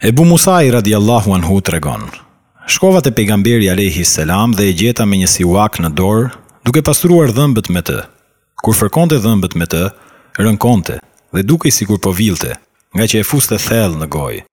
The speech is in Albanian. Ebu Musaj radiallahu anhu të regon, shkova të pejgamberi Alehi Selam dhe e gjeta me një siwak në dorë duke pastruar dhëmbët me të. Kur fërkonte dhëmbët me të, rënkonte dhe duke i sikur po vilte, nga që e fuste thellë në gojë.